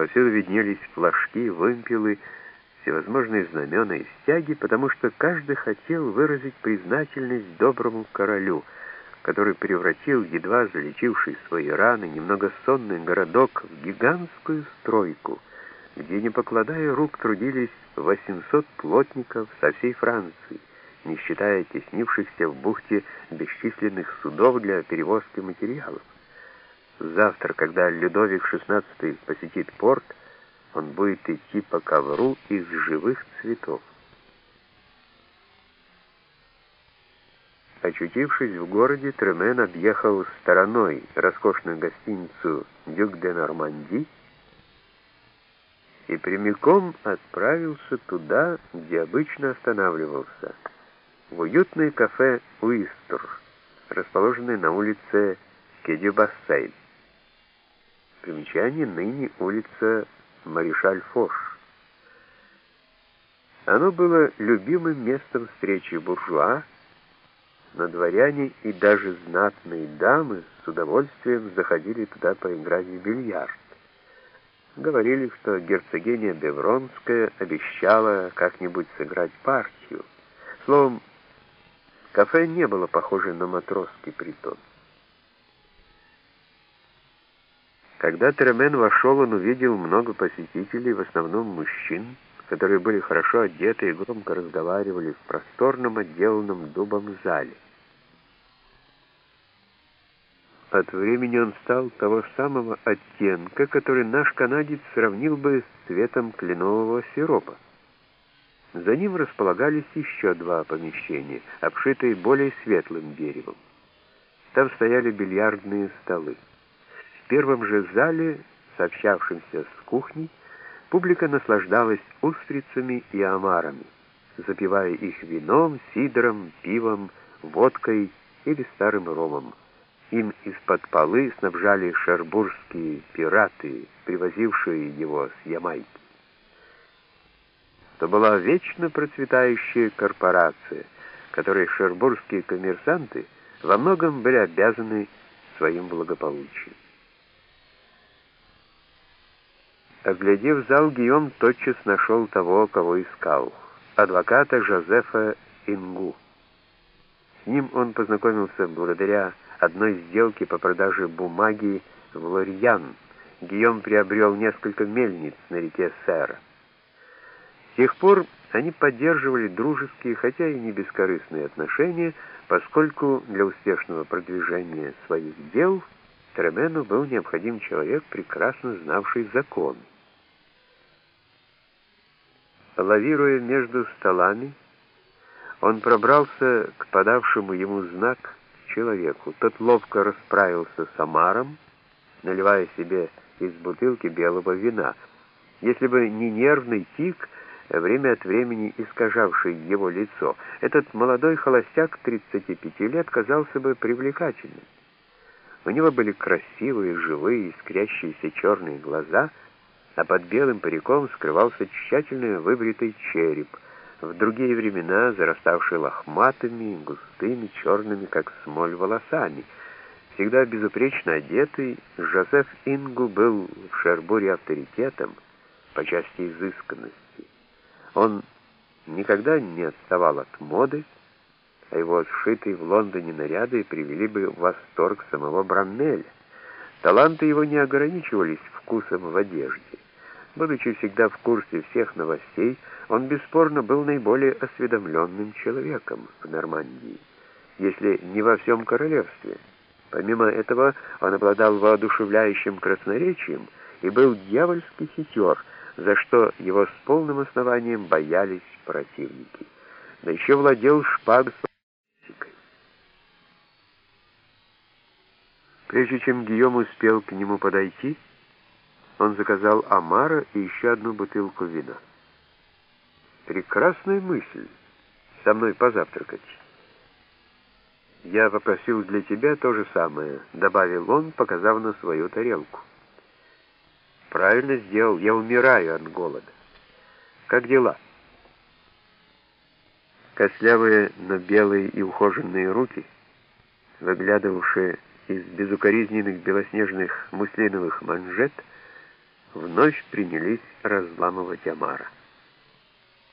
Повсюду виднелись флажки, вымпелы, всевозможные знамена и стяги, потому что каждый хотел выразить признательность доброму королю, который превратил едва залечивший свои раны немного сонный городок в гигантскую стройку, где, не покладая рук, трудились 800 плотников со всей Франции, не считая теснившихся в бухте бесчисленных судов для перевозки материалов. Завтра, когда Людовик XVI посетит порт, он будет идти по ковру из живых цветов. Очутившись в городе, Тремен объехал стороной роскошную гостиницу «Дюк де Норманди» и прямиком отправился туда, где обычно останавливался, в уютное кафе «Уистер», расположенное на улице Кедю-Бассейн. Примечание ныне улица Маришаль Фош. Оно было любимым местом встречи буржуа, но дворяне и даже знатные дамы с удовольствием заходили туда поиграть в бильярд. Говорили, что герцогиня Бевронская обещала как-нибудь сыграть партию. Словом, кафе не было похоже на матросский притон. Когда Тремен вошел, он увидел много посетителей, в основном мужчин, которые были хорошо одеты и громко разговаривали в просторном, отделанном дубом зале. От времени он стал того самого оттенка, который наш канадец сравнил бы с цветом кленового сиропа. За ним располагались еще два помещения, обшитые более светлым деревом. Там стояли бильярдные столы первом же зале, сообщавшемся с кухней, публика наслаждалась устрицами и омарами, запивая их вином, сидром, пивом, водкой или старым ромом. Им из-под полы снабжали шербургские пираты, привозившие его с Ямайки. Это была вечно процветающая корпорация, которой шербургские коммерсанты во многом были обязаны своим благополучием. Оглядев зал, Гийом тотчас нашел того, кого искал, адвоката Жозефа Ингу. С ним он познакомился благодаря одной сделке по продаже бумаги в Лорьян. Гийом приобрел несколько мельниц на реке Сера. С тех пор они поддерживали дружеские, хотя и не бескорыстные отношения, поскольку для успешного продвижения своих дел Тремену был необходим человек, прекрасно знавший закон. Лавируя между столами, он пробрался к подавшему ему знак человеку. Тот ловко расправился с омаром, наливая себе из бутылки белого вина. Если бы не нервный тик, время от времени искажавший его лицо, этот молодой холостяк 35 лет казался бы привлекательным. У него были красивые, живые, искрящиеся черные глаза — а под белым париком скрывался тщательно выбритый череп, в другие времена зараставший лохматыми, густыми, черными, как смоль, волосами. Всегда безупречно одетый, Жозеф Ингу был в Шербуре авторитетом по части изысканности. Он никогда не отставал от моды, а его сшитые в Лондоне наряды привели бы в восторг самого Браммеля. Таланты его не ограничивались вкусом в одежде. Будучи всегда в курсе всех новостей, он бесспорно был наиболее осведомленным человеком в Нормандии, если не во всем королевстве. Помимо этого, он обладал воодушевляющим красноречием и был дьявольски хитер, за что его с полным основанием боялись противники. Да еще владел шпагой. Прежде чем Гийом успел к нему подойти, он заказал омара и еще одну бутылку вина. Прекрасная мысль со мной позавтракать. Я попросил для тебя то же самое, добавил он, показав на свою тарелку. Правильно сделал, я умираю от голода. Как дела? Кослявые, но белые и ухоженные руки, выглядывавшие из безукоризненных белоснежных муслиновых манжет, вновь принялись разламывать Амара.